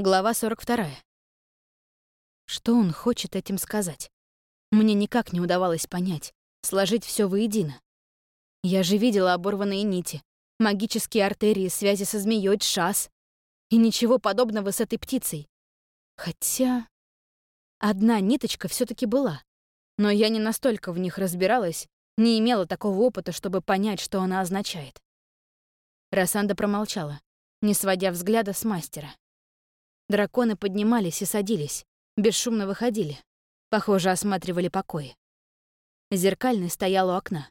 Глава 42. Что он хочет этим сказать? Мне никак не удавалось понять, сложить все воедино. Я же видела оборванные нити, магические артерии, связи со змеей, шас. И ничего подобного с этой птицей. Хотя... Одна ниточка все таки была. Но я не настолько в них разбиралась, не имела такого опыта, чтобы понять, что она означает. Рассанда промолчала, не сводя взгляда с мастера. Драконы поднимались и садились, бесшумно выходили. Похоже, осматривали покои. Зеркальный стоял у окна,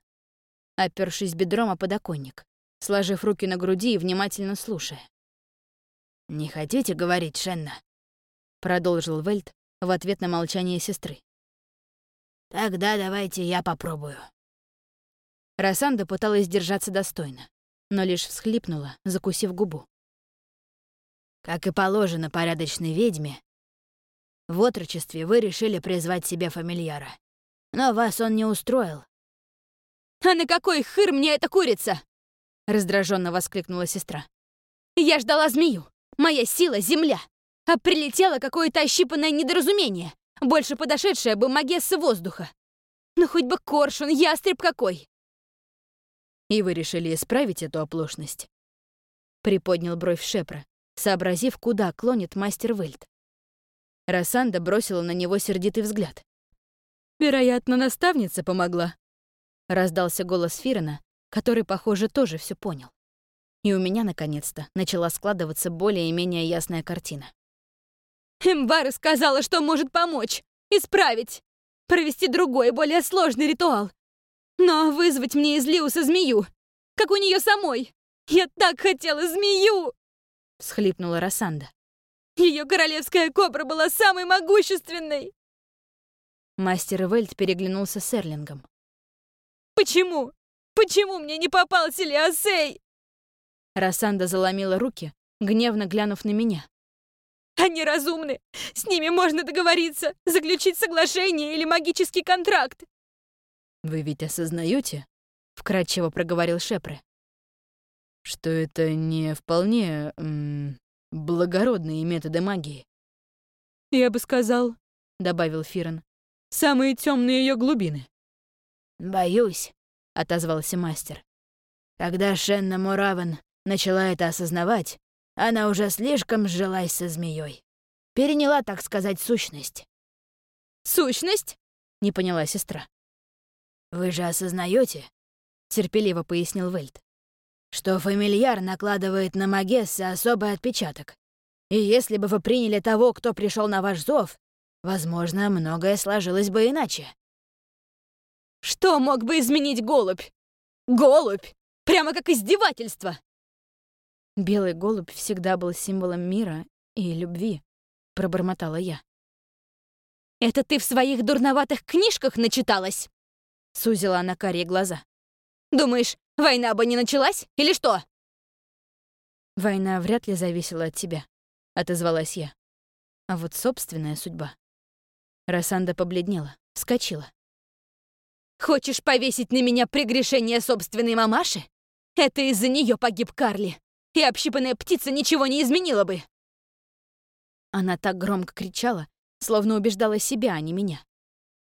опёршись бедром о подоконник, сложив руки на груди и внимательно слушая. «Не хотите говорить, Шенна?» — продолжил Вельт в ответ на молчание сестры. «Тогда давайте я попробую». Рассанда пыталась держаться достойно, но лишь всхлипнула, закусив губу. Как и положено порядочной ведьме, в отрочестве вы решили призвать себе фамильяра. Но вас он не устроил. «А на какой хыр мне эта курица?» — раздраженно воскликнула сестра. «Я ждала змею. Моя сила — земля. А прилетело какое-то ощипанное недоразумение, больше подошедшее бы магесса воздуха. Ну хоть бы коршун, ястреб какой!» «И вы решили исправить эту оплошность?» — приподнял бровь Шепра, сообразив, куда клонит мастер Вельт. Рассанда бросила на него сердитый взгляд. «Вероятно, наставница помогла», — раздался голос Фирена, который, похоже, тоже все понял. И у меня, наконец-то, начала складываться более-менее ясная картина. «Эмбара сказала, что может помочь, исправить, провести другой, более сложный ритуал. Но вызвать мне из Лиуса змею, как у нее самой. Я так хотела змею!» — всхлипнула Рассанда. Ее королевская кобра была самой могущественной!» Мастер Вельт переглянулся с Эрлингом. «Почему? Почему мне не попался Лиосей?» Рассанда заломила руки, гневно глянув на меня. «Они разумны! С ними можно договориться, заключить соглашение или магический контракт!» «Вы ведь осознаете, вкратчиво проговорил Шепре, что это не вполне м, благородные методы магии. «Я бы сказал», — добавил Фирен, — «самые темные ее глубины». «Боюсь», — отозвался мастер. «Когда Шенна Муравен начала это осознавать, она уже слишком сжилась со змеей. Переняла, так сказать, сущность». «Сущность?» — не поняла сестра. «Вы же осознаете, терпеливо пояснил Вельт что фамильяр накладывает на Магесса особый отпечаток. И если бы вы приняли того, кто пришел на ваш зов, возможно, многое сложилось бы иначе. Что мог бы изменить голубь? Голубь! Прямо как издевательство! Белый голубь всегда был символом мира и любви, пробормотала я. «Это ты в своих дурноватых книжках начиталась?» — сузила она карие глаза. «Думаешь, Война бы не началась, или что?» «Война вряд ли зависела от тебя», — отозвалась я. А вот собственная судьба. Рассанда побледнела, вскочила. «Хочешь повесить на меня прегрешение собственной мамаши? Это из-за нее погиб Карли, и общипанная птица ничего не изменила бы!» Она так громко кричала, словно убеждала себя, а не меня.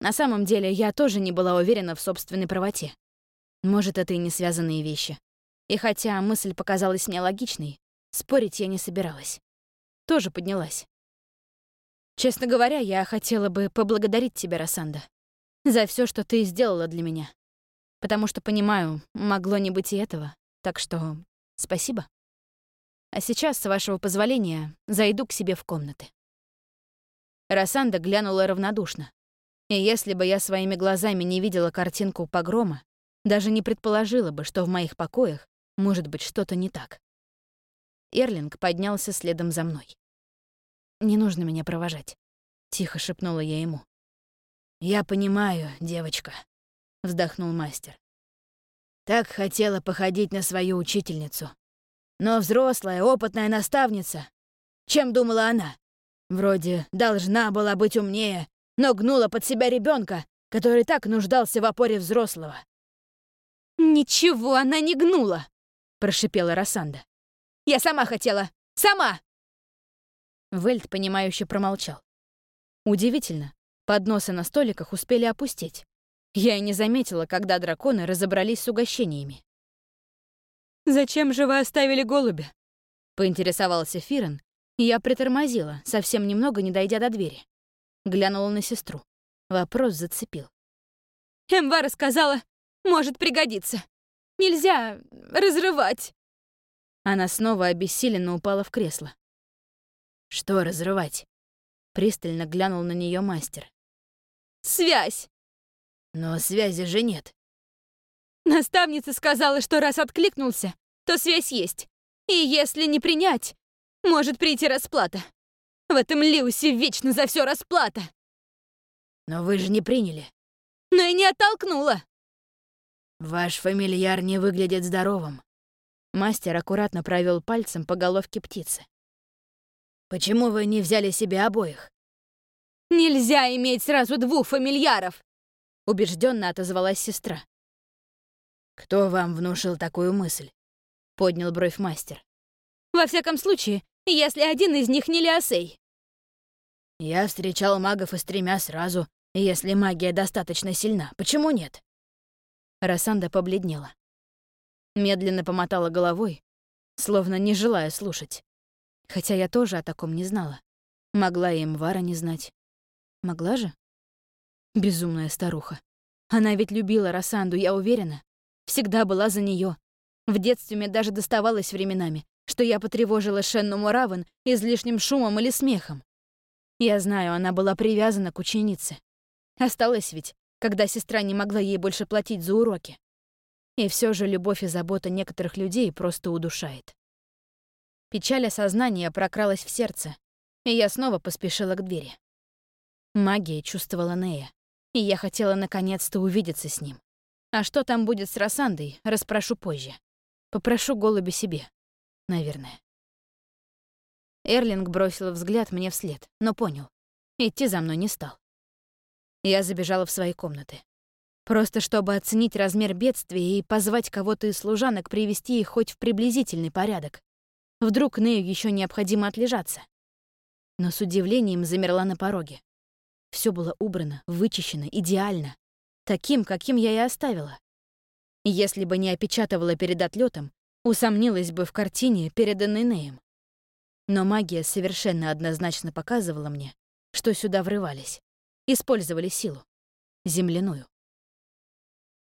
На самом деле, я тоже не была уверена в собственной правоте. Может, это и не связанные вещи. И хотя мысль показалась мне логичной, спорить я не собиралась. Тоже поднялась. Честно говоря, я хотела бы поблагодарить тебя, Рассанда, за все, что ты сделала для меня. Потому что, понимаю, могло не быть и этого. Так что спасибо. А сейчас, с вашего позволения, зайду к себе в комнаты. Рассанда глянула равнодушно. И если бы я своими глазами не видела картинку погрома, даже не предположила бы, что в моих покоях может быть что-то не так. Эрлинг поднялся следом за мной. «Не нужно меня провожать», — тихо шепнула я ему. «Я понимаю, девочка», — вздохнул мастер. «Так хотела походить на свою учительницу. Но взрослая, опытная наставница. Чем думала она? Вроде должна была быть умнее, но гнула под себя ребенка, который так нуждался в опоре взрослого. «Ничего она не гнула!» — прошипела Рассанда. «Я сама хотела! Сама!» Вельт, понимающе промолчал. Удивительно, подносы на столиках успели опустить. Я и не заметила, когда драконы разобрались с угощениями. «Зачем же вы оставили голубя?» — поинтересовался Фирен, и я притормозила, совсем немного не дойдя до двери. Глянула на сестру. Вопрос зацепил. Эмва рассказала, может пригодиться. Нельзя разрывать. Она снова обессиленно упала в кресло. «Что разрывать?» Пристально глянул на нее мастер. «Связь!» «Но связи же нет». Наставница сказала, что раз откликнулся, то связь есть. И если не принять, может прийти расплата. В этом Лиусе вечно за все расплата. Но вы же не приняли. Но и не оттолкнула. Ваш фамильяр не выглядит здоровым. Мастер аккуратно провел пальцем по головке птицы. Почему вы не взяли себе обоих? Нельзя иметь сразу двух фамильяров, убежденно отозвалась сестра. Кто вам внушил такую мысль? поднял бровь мастер. Во всяком случае, если один из них не Леосей. Я встречал магов и с тремя сразу, если магия достаточно сильна. Почему нет? Рассанда побледнела. Медленно помотала головой, словно не желая слушать. Хотя я тоже о таком не знала. Могла и Мвара не знать. Могла же? Безумная старуха. Она ведь любила Рассанду, я уверена. Всегда была за нее. В детстве мне даже доставалось временами, что я потревожила Шенну Муравен излишним шумом или смехом. Я знаю, она была привязана к ученице. Осталось ведь, когда сестра не могла ей больше платить за уроки. И все же любовь и забота некоторых людей просто удушает. Печаль осознания прокралась в сердце, и я снова поспешила к двери. Магия чувствовала Нея, и я хотела наконец-то увидеться с ним. А что там будет с Рассандой, расспрошу позже. Попрошу голуби себе, наверное. Эрлинг бросил взгляд мне вслед, но понял. Идти за мной не стал. Я забежала в свои комнаты. Просто чтобы оценить размер бедствия и позвать кого-то из служанок привести их хоть в приблизительный порядок. Вдруг Нею еще необходимо отлежаться. Но с удивлением замерла на пороге. Все было убрано, вычищено, идеально. Таким, каким я и оставила. Если бы не опечатывала перед отлетом, усомнилась бы в картине, переданной Неем. Но магия совершенно однозначно показывала мне, что сюда врывались. Использовали силу. Земляную.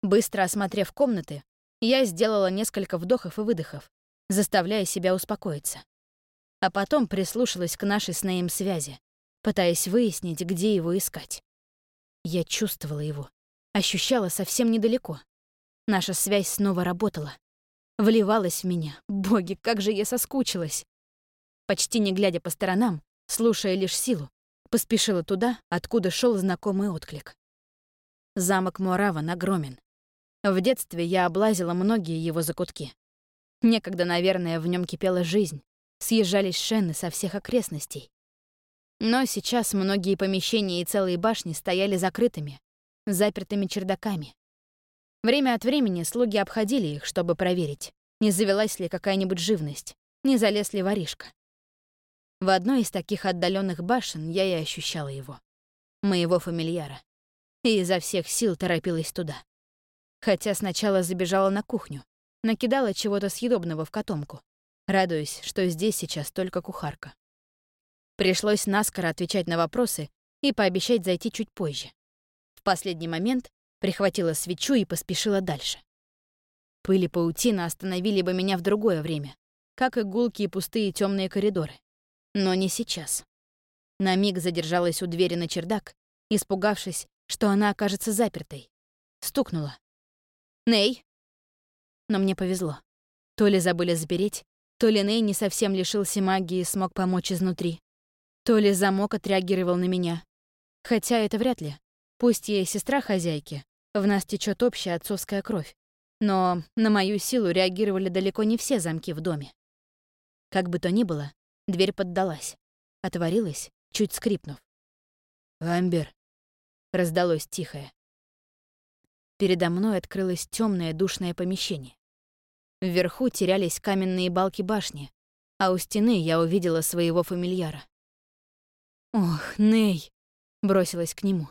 Быстро осмотрев комнаты, я сделала несколько вдохов и выдохов, заставляя себя успокоиться. А потом прислушалась к нашей с Неем связи, пытаясь выяснить, где его искать. Я чувствовала его, ощущала совсем недалеко. Наша связь снова работала. Вливалась в меня. Боги, как же я соскучилась. Почти не глядя по сторонам, слушая лишь силу, поспешила туда, откуда шел знакомый отклик. Замок Мураван огромен. В детстве я облазила многие его закутки. Некогда, наверное, в нем кипела жизнь, съезжались шены со всех окрестностей. Но сейчас многие помещения и целые башни стояли закрытыми, запертыми чердаками. Время от времени слуги обходили их, чтобы проверить, не завелась ли какая-нибудь живность, не залез ли воришка. В одной из таких отдаленных башен я и ощущала его, моего фамильяра, и изо всех сил торопилась туда. Хотя сначала забежала на кухню, накидала чего-то съедобного в котомку, радуясь, что здесь сейчас только кухарка. Пришлось наскоро отвечать на вопросы и пообещать зайти чуть позже. В последний момент прихватила свечу и поспешила дальше. Пыль и паутина остановили бы меня в другое время, как и гулкие пустые темные коридоры. Но не сейчас. На миг задержалась у двери на чердак, испугавшись, что она окажется запертой. Стукнула. «Ней!» Но мне повезло. То ли забыли запереть, то ли Ней не совсем лишился магии и смог помочь изнутри, то ли замок отреагировал на меня. Хотя это вряд ли. Пусть я и сестра хозяйки, в нас течет общая отцовская кровь. Но на мою силу реагировали далеко не все замки в доме. Как бы то ни было, дверь поддалась. Отворилась, чуть скрипнув. «Амбер», — раздалось тихое. Передо мной открылось темное душное помещение. Вверху терялись каменные балки башни, а у стены я увидела своего фамильяра. «Ох, Ней!» — бросилась к нему.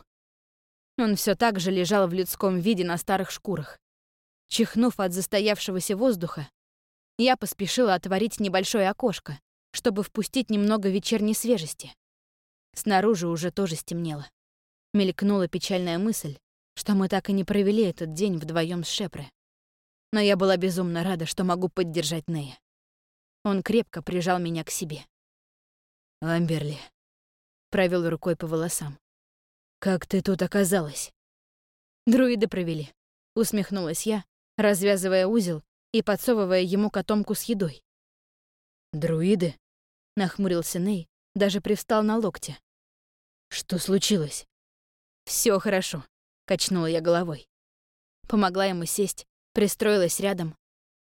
Он все так же лежал в людском виде на старых шкурах. Чихнув от застоявшегося воздуха, я поспешила отворить небольшое окошко, чтобы впустить немного вечерней свежести. Снаружи уже тоже стемнело. Мелькнула печальная мысль, что мы так и не провели этот день вдвоем с Шепре. Но я была безумно рада, что могу поддержать Нея. Он крепко прижал меня к себе. «Амберли», — провел рукой по волосам. «Как ты тут оказалась?» «Друиды провели», — усмехнулась я, развязывая узел и подсовывая ему котомку с едой. «Друиды?» — нахмурился Ней, даже привстал на локте. «Что случилось?» Все хорошо», — качнула я головой. Помогла ему сесть, пристроилась рядом.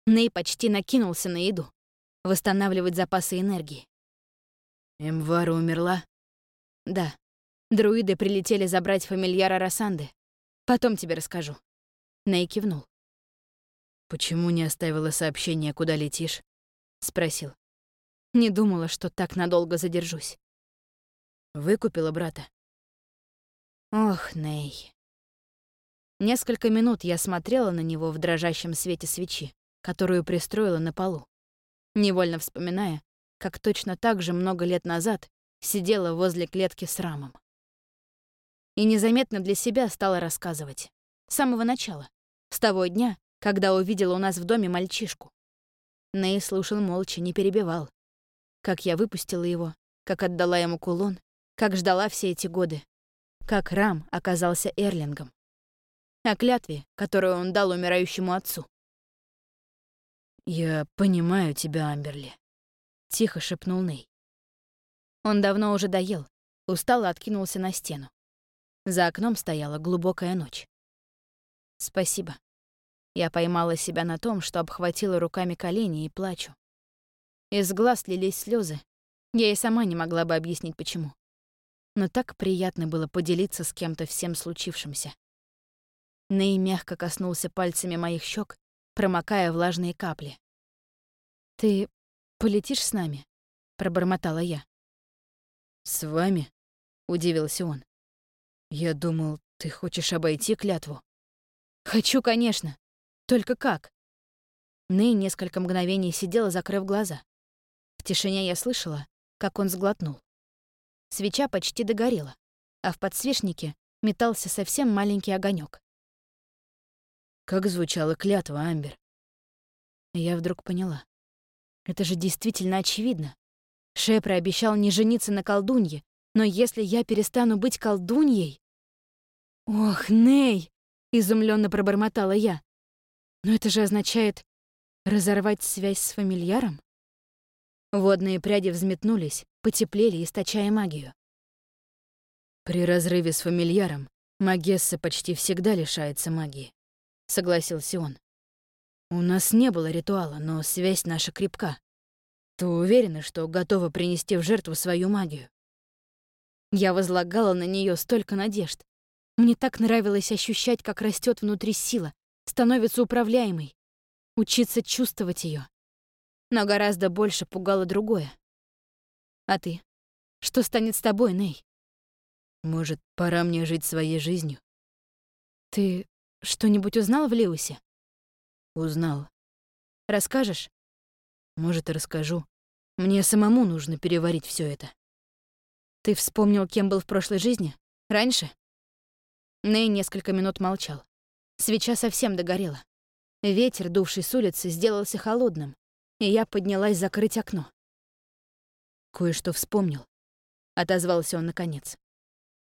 Ней почти накинулся на еду, восстанавливать запасы энергии. «Эмвара умерла?» «Да. Друиды прилетели забрать фамильяра Рассанды. Потом тебе расскажу». Ней кивнул. «Почему не оставила сообщение, куда летишь?» — спросил. Не думала, что так надолго задержусь. Выкупила брата. Ох, Ней. Несколько минут я смотрела на него в дрожащем свете свечи, которую пристроила на полу, невольно вспоминая, как точно так же много лет назад сидела возле клетки с рамом. И незаметно для себя стала рассказывать. С самого начала, с того дня, когда увидела у нас в доме мальчишку. Ней слушал молча, не перебивал. Как я выпустила его, как отдала ему кулон, как ждала все эти годы, как Рам оказался Эрлингом. О клятве, которую он дал умирающему отцу. «Я понимаю тебя, Амберли», — тихо шепнул Ней. Он давно уже доел, устало откинулся на стену. За окном стояла глубокая ночь. «Спасибо». Я поймала себя на том, что обхватила руками колени и плачу. Из глаз лились слезы. Я и сама не могла бы объяснить, почему но так приятно было поделиться с кем-то всем случившимся. Ней мягко коснулся пальцами моих щек, промокая влажные капли. «Ты полетишь с нами?» — пробормотала я. «С вами?» — удивился он. «Я думал, ты хочешь обойти клятву». «Хочу, конечно. Только как?» Ней несколько мгновений сидела, закрыв глаза. В тишине я слышала, как он сглотнул. Свеча почти догорела, а в подсвечнике метался совсем маленький огонек. Как звучала клятва, Амбер? Я вдруг поняла. Это же действительно очевидно. Шепре обещал не жениться на колдунье, но если я перестану быть колдуньей... «Ох, Ней!» — изумленно пробормотала я. «Но это же означает разорвать связь с фамильяром?» Водные пряди взметнулись, потеплели, источая магию. «При разрыве с фамильяром Магесса почти всегда лишается магии», — согласился он. «У нас не было ритуала, но связь наша крепка. Ты уверена, что готова принести в жертву свою магию?» Я возлагала на нее столько надежд. Мне так нравилось ощущать, как растет внутри сила, становится управляемой, учиться чувствовать ее но гораздо больше пугало другое. А ты? Что станет с тобой, Ней? Может, пора мне жить своей жизнью? Ты что-нибудь узнал в Лиусе? Узнал. Расскажешь? Может, и расскажу. Мне самому нужно переварить все это. Ты вспомнил, кем был в прошлой жизни? Раньше? Ней несколько минут молчал. Свеча совсем догорела. Ветер, дувший с улицы, сделался холодным, и я поднялась закрыть окно. «Кое-что вспомнил», — отозвался он наконец.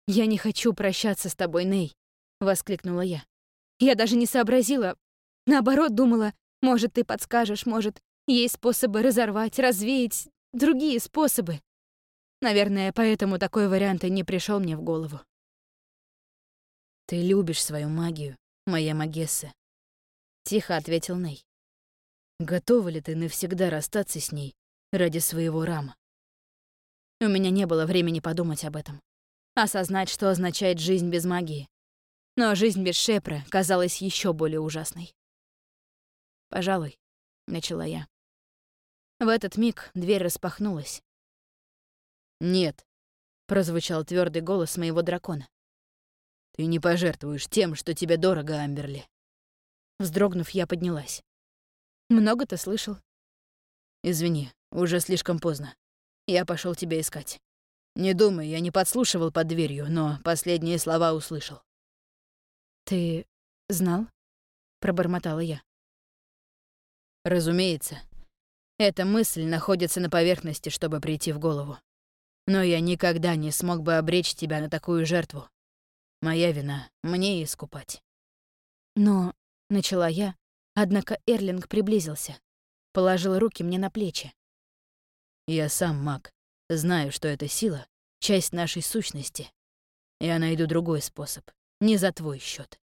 «Я не хочу прощаться с тобой, Ней», — воскликнула я. «Я даже не сообразила. Наоборот, думала, может, ты подскажешь, может, есть способы разорвать, развеять, другие способы. Наверное, поэтому такой вариант и не пришел мне в голову». «Ты любишь свою магию, моя Магесса», — тихо ответил Ней. Готова ли ты навсегда расстаться с ней ради своего рама? У меня не было времени подумать об этом. Осознать, что означает жизнь без магии. Но жизнь без Шепра казалась еще более ужасной. «Пожалуй», — начала я. В этот миг дверь распахнулась. «Нет», — прозвучал твердый голос моего дракона. «Ты не пожертвуешь тем, что тебе дорого, Амберли». Вздрогнув, я поднялась. «Много ты слышал?» «Извини, уже слишком поздно. Я пошел тебя искать. Не думай, я не подслушивал под дверью, но последние слова услышал». «Ты знал?» — пробормотала я. «Разумеется. Эта мысль находится на поверхности, чтобы прийти в голову. Но я никогда не смог бы обречь тебя на такую жертву. Моя вина, мне искупать». «Но...» — начала я, однако Эрлинг приблизился, положил руки мне на плечи. «Я сам маг, знаю, что эта сила — часть нашей сущности. Я найду другой способ, не за твой счет.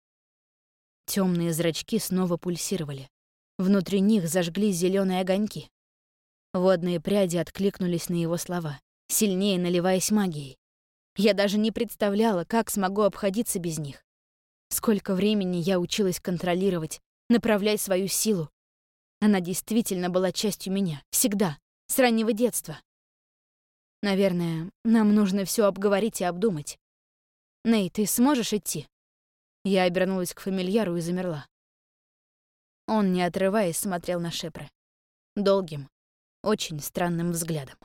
Темные зрачки снова пульсировали. Внутри них зажглись зеленые огоньки. Водные пряди откликнулись на его слова, сильнее наливаясь магией. Я даже не представляла, как смогу обходиться без них. Сколько времени я училась контролировать, направлять свою силу. Она действительно была частью меня, всегда, с раннего детства. Наверное, нам нужно все обговорить и обдумать. Ней, ты сможешь идти? Я обернулась к фамильяру и замерла. Он, не отрываясь, смотрел на Шепре. Долгим, очень странным взглядом.